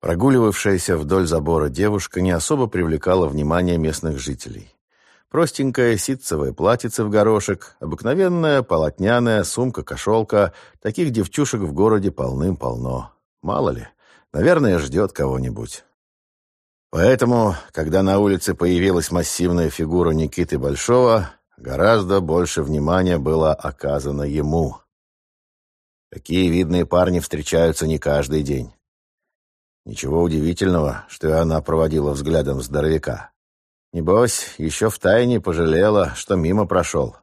Прогуливавшаяся вдоль забора девушка не особо привлекала внимание местных жителей. Простенькое ситцевое платьице в горошек, обыкновенная полотняная сумка-кошелка. Таких девчушек в городе полным-полно. Мало ли, наверное, ждет кого-нибудь. Поэтому, когда на улице появилась массивная фигура Никиты Большого, гораздо больше внимания было оказано ему. Такие видные парни встречаются не каждый день. Ничего удивительного, что и она проводила взглядом здоровяка. Небось, еще втайне пожалела, что мимо прошел.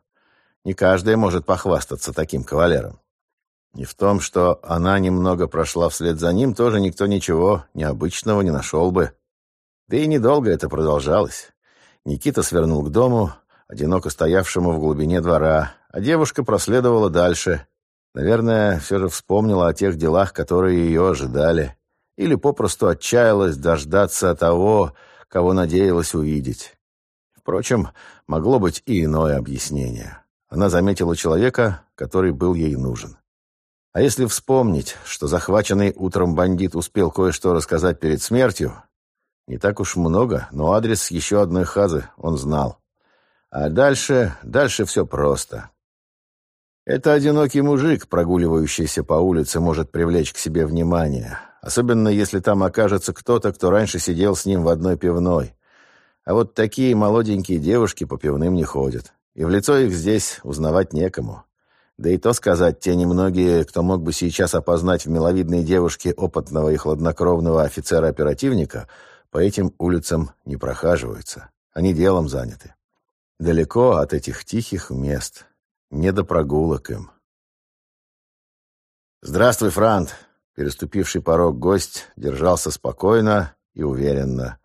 Не каждый может похвастаться таким кавалером. И в том, что она немного прошла вслед за ним, тоже никто ничего необычного не нашел бы. Да и недолго это продолжалось. Никита свернул к дому, одиноко стоявшему в глубине двора, а девушка проследовала дальше. Наверное, все же вспомнила о тех делах, которые ее ожидали. Или попросту отчаялась дождаться того, кого надеялась увидеть. Впрочем, могло быть и иное объяснение. Она заметила человека, который был ей нужен. А если вспомнить, что захваченный утром бандит успел кое-что рассказать перед смертью, не так уж много, но адрес еще одной хазы он знал. А дальше, дальше все просто. Это одинокий мужик, прогуливающийся по улице, может привлечь к себе внимание. Особенно, если там окажется кто-то, кто раньше сидел с ним в одной пивной. А вот такие молоденькие девушки по пивным не ходят. И в лицо их здесь узнавать некому. Да и то сказать, те немногие, кто мог бы сейчас опознать в миловидной девушке опытного и хладнокровного офицера-оперативника, по этим улицам не прохаживаются. Они делом заняты. Далеко от этих тихих мест. Не до прогулок им. «Здравствуй, Франт!» Переступивший порог гость держался спокойно и уверенно.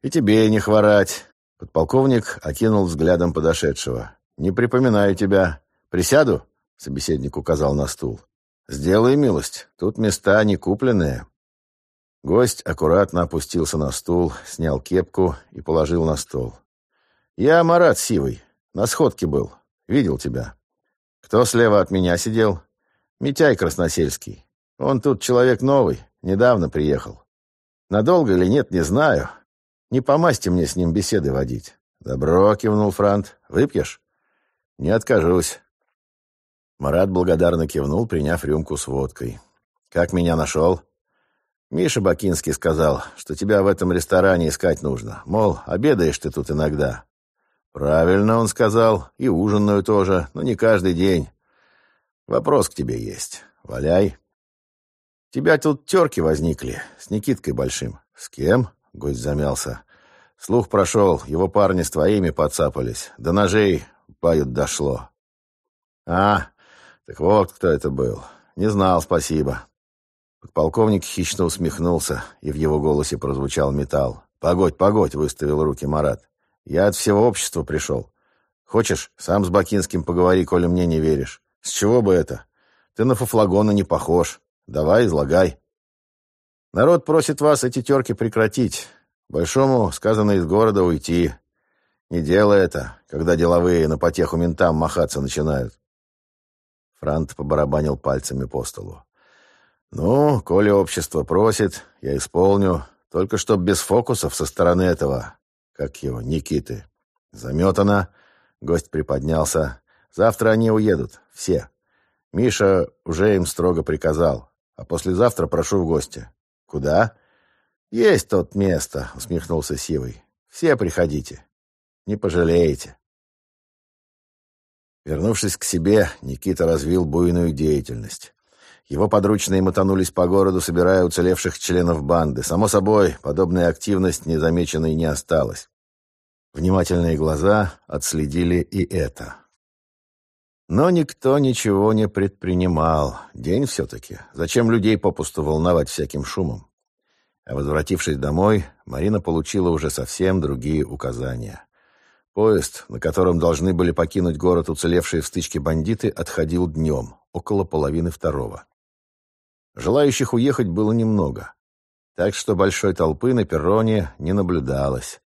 «И тебе не хворать!» Подполковник окинул взглядом подошедшего. «Не припоминаю тебя. Присяду?» Собеседник указал на стул. «Сделай милость. Тут места не купленные». Гость аккуратно опустился на стул, снял кепку и положил на стол. «Я Марат Сивый. На сходке был. Видел тебя. Кто слева от меня сидел? Митяй Красносельский. Он тут человек новый, недавно приехал. Надолго или нет, не знаю. Не по масти мне с ним беседы водить». «Добро», — кивнул Франт. «Выпьешь?» «Не откажусь». Марат благодарно кивнул, приняв рюмку с водкой. «Как меня нашел?» Миша Бакинский сказал, что тебя в этом ресторане искать нужно. Мол, обедаешь ты тут иногда. Правильно он сказал, и ужинную тоже, но не каждый день. Вопрос к тебе есть. Валяй. Тебя тут терки возникли с Никиткой Большим. С кем? Гость замялся. Слух прошел, его парни с твоими подцапались. До ножей пают дошло. А, так вот кто это был. Не знал, спасибо. Подполковник хищно усмехнулся, и в его голосе прозвучал металл. «Погодь, погодь!» — выставил руки Марат. «Я от всего общества пришел. Хочешь, сам с Бакинским поговори, коли мне не веришь. С чего бы это? Ты на фуфлагона не похож. Давай, излагай». «Народ просит вас эти терки прекратить. Большому сказано из города уйти. Не делай это, когда деловые на потеху ментам махаться начинают». Франт побарабанил пальцами по столу. «Ну, коли общество просит, я исполню, только чтоб без фокусов со стороны этого, как его, Никиты. Заметано». Гость приподнялся. «Завтра они уедут, все. Миша уже им строго приказал. А послезавтра прошу в гости». «Куда?» «Есть тут место», — усмехнулся Сивый. «Все приходите. Не пожалеете». Вернувшись к себе, Никита развил буйную деятельность. Его подручные мотанулись по городу, собирая уцелевших членов банды. Само собой, подобная активность незамеченной не осталась. Внимательные глаза отследили и это. Но никто ничего не предпринимал. День все-таки. Зачем людей попусту волновать всяким шумом? А возвратившись домой, Марина получила уже совсем другие указания. Поезд, на котором должны были покинуть город уцелевшие в стычке бандиты, отходил днем, около половины второго. Желающих уехать было немного, так что большой толпы на перроне не наблюдалось.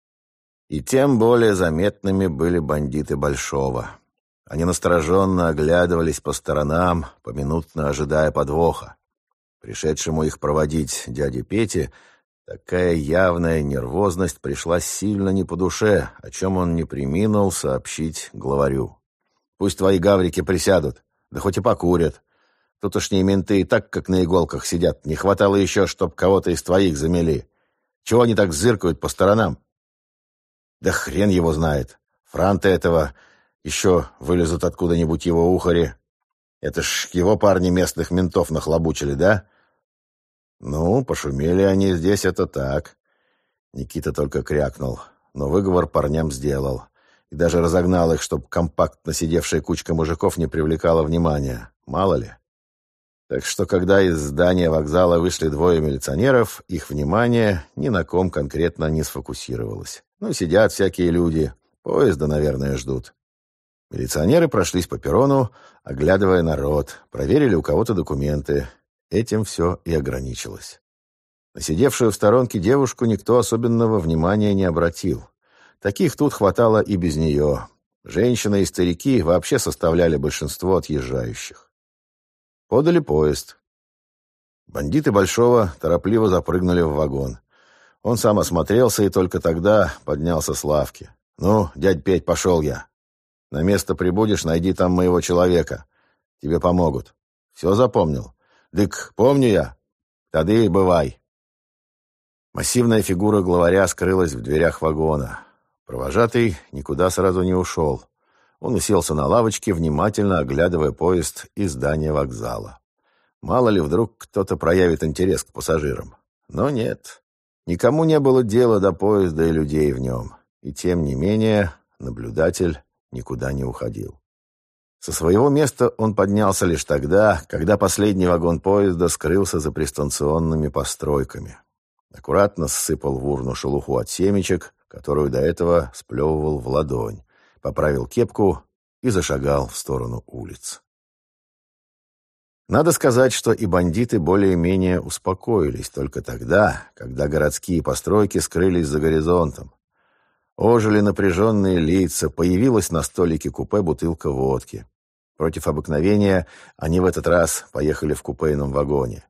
И тем более заметными были бандиты Большого. Они настороженно оглядывались по сторонам, поминутно ожидая подвоха. Пришедшему их проводить дяде Пете Такая явная нервозность пришла сильно не по душе, о чем он не приминул сообщить главарю. «Пусть твои гаврики присядут, да хоть и покурят. Тутошние менты и так, как на иголках сидят. Не хватало еще, чтоб кого-то из твоих замели. Чего они так зыркают по сторонам?» «Да хрен его знает. Франта этого еще вылезут откуда-нибудь его ухари. Это ж его парни местных ментов нахлобучили, да?» «Ну, пошумели они здесь, это так». Никита только крякнул, но выговор парням сделал. И даже разогнал их, чтобы компактно сидевшая кучка мужиков не привлекала внимания. Мало ли. Так что, когда из здания вокзала вышли двое милиционеров, их внимание ни на ком конкретно не сфокусировалось. Ну, сидят всякие люди, поезда, наверное, ждут. Милиционеры прошлись по перрону, оглядывая народ, проверили у кого-то документы, Этим все и ограничилось. На сидевшую в сторонке девушку никто особенного внимания не обратил. Таких тут хватало и без нее. Женщины и старики вообще составляли большинство отъезжающих. Подали поезд. Бандиты Большого торопливо запрыгнули в вагон. Он сам осмотрелся и только тогда поднялся с лавки. «Ну, дядь Петь, пошел я. На место прибудешь, найди там моего человека. Тебе помогут. Все запомнил?» Дык, помню я. Тады и бывай. Массивная фигура главаря скрылась в дверях вагона. Провожатый никуда сразу не ушел. Он уселся на лавочке, внимательно оглядывая поезд и здание вокзала. Мало ли, вдруг кто-то проявит интерес к пассажирам. Но нет. Никому не было дела до поезда и людей в нем. И тем не менее, наблюдатель никуда не уходил. Со своего места он поднялся лишь тогда, когда последний вагон поезда скрылся за пристанционными постройками. Аккуратно сыпал в урну шелуху от семечек, которую до этого сплевывал в ладонь, поправил кепку и зашагал в сторону улиц. Надо сказать, что и бандиты более-менее успокоились только тогда, когда городские постройки скрылись за горизонтом. Ожили напряженные лица, появилась на столике купе бутылка водки. Против обыкновения они в этот раз поехали в купейном вагоне.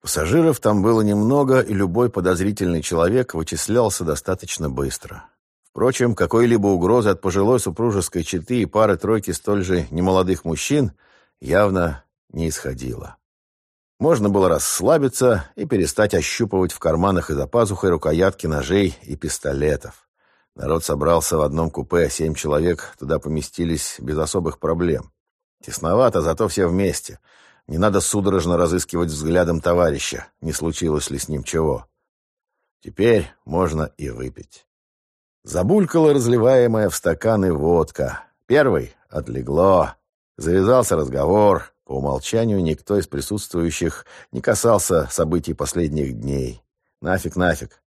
Пассажиров там было немного, и любой подозрительный человек вычислялся достаточно быстро. Впрочем, какой-либо угрозы от пожилой супружеской четы и пары-тройки столь же немолодых мужчин явно не исходило. Можно было расслабиться и перестать ощупывать в карманах и за пазухой рукоятки ножей и пистолетов. Народ собрался в одном купе, семь человек туда поместились без особых проблем. Тесновато, зато все вместе. Не надо судорожно разыскивать взглядом товарища, не случилось ли с ним чего. Теперь можно и выпить. Забулькала разливаемая в стаканы водка. Первый отлегло. Завязался разговор. По умолчанию никто из присутствующих не касался событий последних дней. Нафиг, нафиг.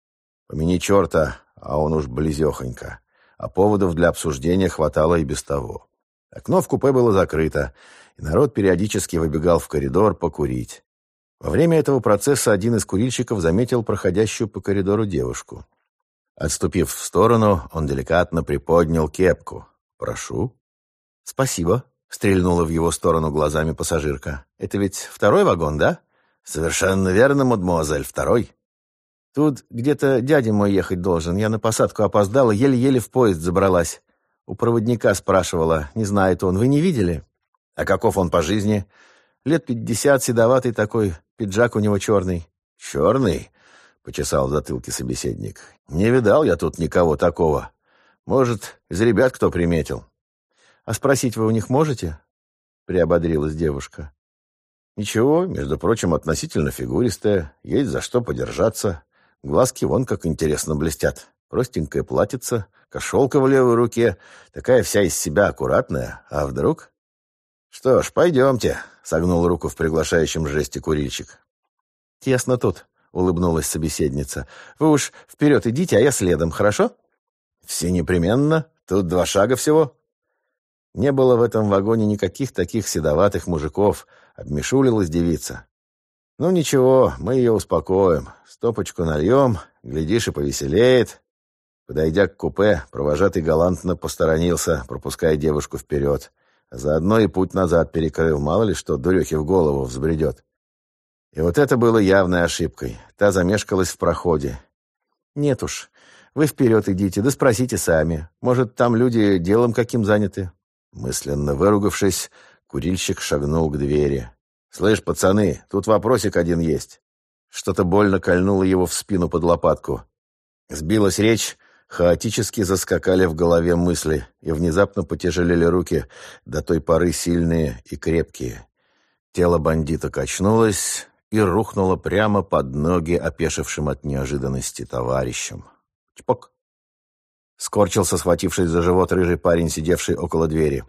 Помяни черта, а он уж близехонько. А поводов для обсуждения хватало и без того. Окно в купе было закрыто, и народ периодически выбегал в коридор покурить. Во время этого процесса один из курильщиков заметил проходящую по коридору девушку. Отступив в сторону, он деликатно приподнял кепку. «Прошу». «Спасибо», — стрельнула в его сторону глазами пассажирка. «Это ведь второй вагон, да?» «Совершенно верно, мадемуазель, второй». Тут где-то дядя мой ехать должен. Я на посадку опоздала, еле-еле в поезд забралась. У проводника спрашивала, не знает он, вы не видели? А каков он по жизни? Лет пятьдесят, седоватый такой, пиджак у него черный. Черный? Почесал в затылке собеседник. Не видал я тут никого такого. Может, из ребят кто приметил. А спросить вы у них можете? Приободрилась девушка. Ничего, между прочим, относительно фигуристая, есть за что подержаться. Глазки вон как интересно блестят. Простенькая платьице, кошелка в левой руке, такая вся из себя аккуратная. А вдруг? Что ж, пойдемте, согнул руку в приглашающем жесте курильщик. Тесно тут, улыбнулась собеседница. Вы уж вперед идите, а я следом, хорошо? Все непременно. Тут два шага всего. Не было в этом вагоне никаких таких седоватых мужиков. Обмешулилась девица. «Ну ничего, мы ее успокоим. Стопочку нальем, глядишь и повеселеет». Подойдя к купе, провожатый галантно посторонился, пропуская девушку вперед. заодно и путь назад перекрыл, мало ли что дурехи в голову взбредет. И вот это было явной ошибкой. Та замешкалась в проходе. «Нет уж, вы вперед идите, да спросите сами. Может, там люди делом каким заняты?» Мысленно выругавшись, курильщик шагнул к двери. «Слышь, пацаны, тут вопросик один есть». Что-то больно кольнуло его в спину под лопатку. Сбилась речь, хаотически заскакали в голове мысли, и внезапно потяжелели руки, до той поры сильные и крепкие. Тело бандита качнулось и рухнуло прямо под ноги опешившим от неожиданности товарищам. Чпок! Скорчился, схватившись за живот, рыжий парень, сидевший около двери.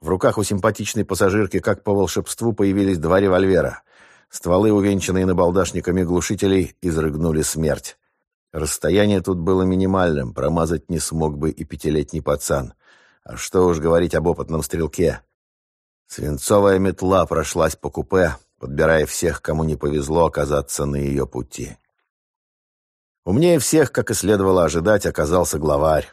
В руках у симпатичной пассажирки, как по волшебству, появились два револьвера. Стволы, увенчанные набалдашниками глушителей, изрыгнули смерть. Расстояние тут было минимальным, промазать не смог бы и пятилетний пацан. А что уж говорить об опытном стрелке. Свинцовая метла прошлась по купе, подбирая всех, кому не повезло оказаться на ее пути. Умнее всех, как и следовало ожидать, оказался главарь.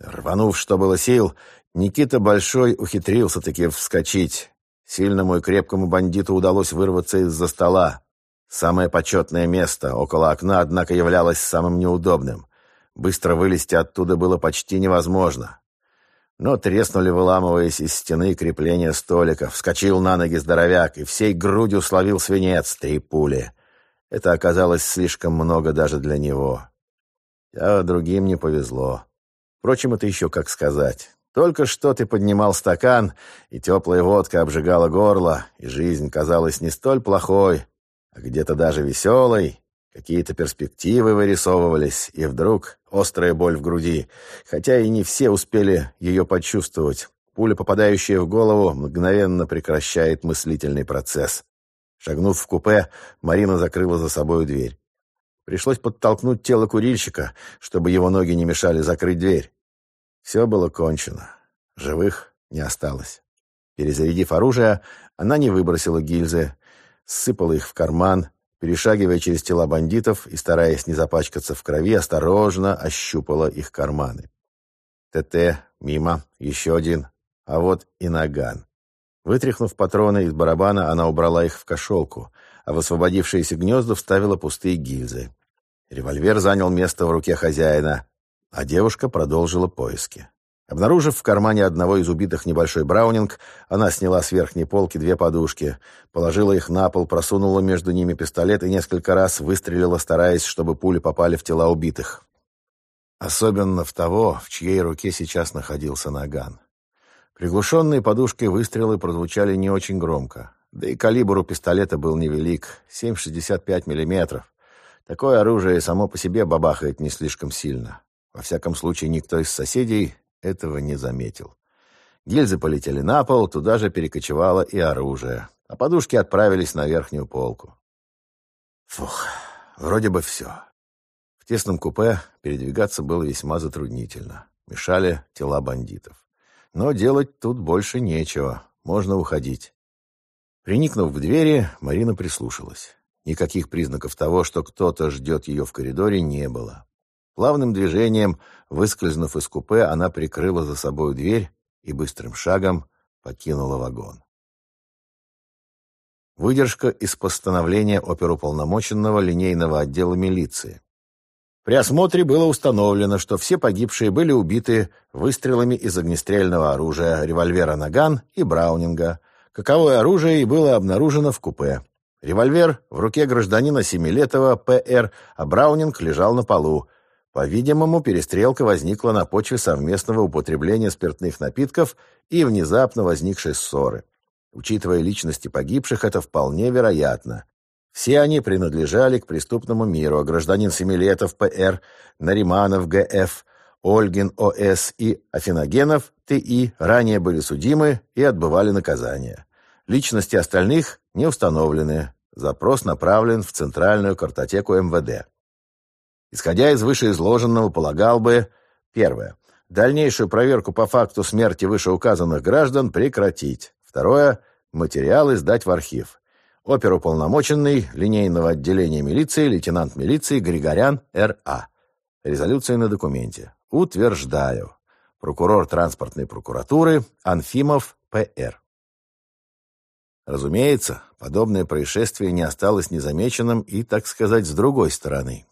Рванув, что было сил, Никита Большой ухитрился-таки вскочить. Сильному и крепкому бандиту удалось вырваться из-за стола. Самое почетное место около окна, однако, являлось самым неудобным. Быстро вылезти оттуда было почти невозможно. Но треснули, выламываясь из стены крепления столика. Вскочил на ноги здоровяк и всей грудью словил свинец, три пули. Это оказалось слишком много даже для него. А другим не повезло. Впрочем, это еще как сказать. Только что ты поднимал стакан, и теплая водка обжигала горло, и жизнь казалась не столь плохой, а где-то даже веселой. Какие-то перспективы вырисовывались, и вдруг острая боль в груди, хотя и не все успели ее почувствовать. Пуля, попадающая в голову, мгновенно прекращает мыслительный процесс. Шагнув в купе, Марина закрыла за собой дверь. Пришлось подтолкнуть тело курильщика, чтобы его ноги не мешали закрыть дверь. Все было кончено. Живых не осталось. Перезарядив оружие, она не выбросила гильзы, сыпала их в карман, перешагивая через тела бандитов и, стараясь не запачкаться в крови, осторожно ощупала их карманы. ТТ, мимо, еще один, а вот и наган. Вытряхнув патроны из барабана, она убрала их в кошелку, а в освободившиеся гнезда вставила пустые гильзы. Револьвер занял место в руке хозяина, а девушка продолжила поиски. Обнаружив в кармане одного из убитых небольшой браунинг, она сняла с верхней полки две подушки, положила их на пол, просунула между ними пистолет и несколько раз выстрелила, стараясь, чтобы пули попали в тела убитых. Особенно в того, в чьей руке сейчас находился наган. Приглушенные подушкой выстрелы прозвучали не очень громко. Да и калибр у пистолета был невелик — 7,65 миллиметров. Такое оружие само по себе бабахает не слишком сильно. Во всяком случае, никто из соседей этого не заметил. Гильзы полетели на пол, туда же перекочевало и оружие, а подушки отправились на верхнюю полку. Фух, вроде бы все. В тесном купе передвигаться было весьма затруднительно. Мешали тела бандитов. Но делать тут больше нечего, можно уходить. Приникнув к двери, Марина прислушалась. Никаких признаков того, что кто-то ждет ее в коридоре, не было. Плавным движением, выскользнув из купе, она прикрыла за собой дверь и быстрым шагом покинула вагон. Выдержка из постановления оперуполномоченного линейного отдела милиции. При осмотре было установлено, что все погибшие были убиты выстрелами из огнестрельного оружия, револьвера «Наган» и «Браунинга». Каковое оружие и было обнаружено в купе. Револьвер в руке гражданина Семилетова П.Р., а Браунинг лежал на полу. По-видимому, перестрелка возникла на почве совместного употребления спиртных напитков и внезапно возникшей ссоры. Учитывая личности погибших, это вполне вероятно. Все они принадлежали к преступному миру, а гражданин Семилетов П.Р., Нариманов Г.Ф., Ольгин О.С. и Афиногенов Т.И. ранее были судимы и отбывали наказание. Личности остальных не установлены. Запрос направлен в Центральную картотеку МВД. Исходя из вышеизложенного, полагал бы, первое, дальнейшую проверку по факту смерти вышеуказанных граждан прекратить. Второе, материалы сдать в архив. Оперуполномоченный линейного отделения милиции, лейтенант милиции Григорян Р.А. Резолюция на документе. Утверждаю. Прокурор транспортной прокуратуры Анфимов П.Р. Разумеется, подобное происшествие не осталось незамеченным и, так сказать, с другой стороны.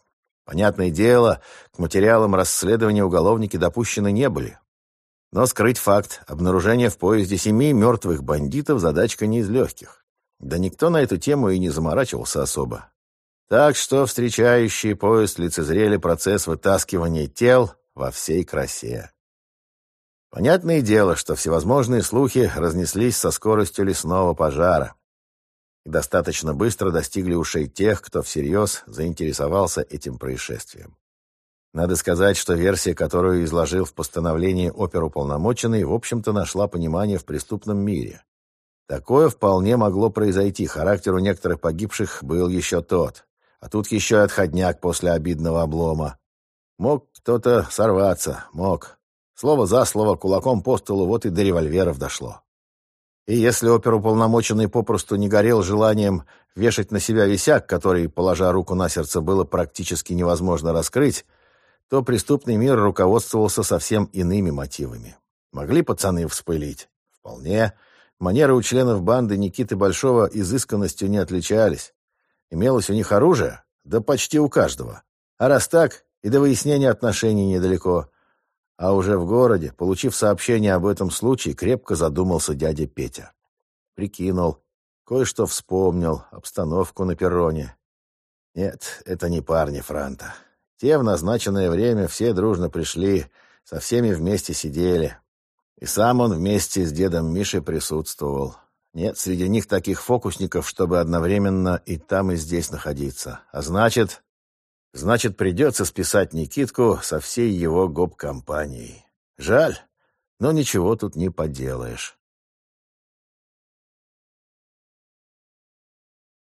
Понятное дело, к материалам расследования уголовники допущены не были. Но скрыть факт обнаружения в поезде семи мертвых бандитов задачка не из легких. Да никто на эту тему и не заморачивался особо. Так что встречающие поезд лицезрели процесс вытаскивания тел во всей красе. Понятное дело, что всевозможные слухи разнеслись со скоростью лесного пожара и достаточно быстро достигли ушей тех, кто всерьез заинтересовался этим происшествием. Надо сказать, что версия, которую изложил в постановлении оперуполномоченный, в общем-то нашла понимание в преступном мире. Такое вполне могло произойти, характер у некоторых погибших был еще тот. А тут еще и отходняк после обидного облома. Мог кто-то сорваться, мог. Слово за слово, кулаком по столу, вот и до револьверов дошло. И если оперуполномоченный попросту не горел желанием вешать на себя висяк, который, положа руку на сердце, было практически невозможно раскрыть, то преступный мир руководствовался совсем иными мотивами. Могли пацаны вспылить? Вполне. Манеры у членов банды Никиты Большого изысканностью не отличались. Имелось у них оружие? Да почти у каждого. А раз так, и до выяснения отношений недалеко. А уже в городе, получив сообщение об этом случае, крепко задумался дядя Петя. Прикинул, кое-что вспомнил, обстановку на перроне. Нет, это не парни Франта. Те в назначенное время все дружно пришли, со всеми вместе сидели. И сам он вместе с дедом Мишей присутствовал. Нет среди них таких фокусников, чтобы одновременно и там, и здесь находиться. А значит, Значит, придется списать Никитку со всей его гоп-компанией. Жаль, но ничего тут не поделаешь.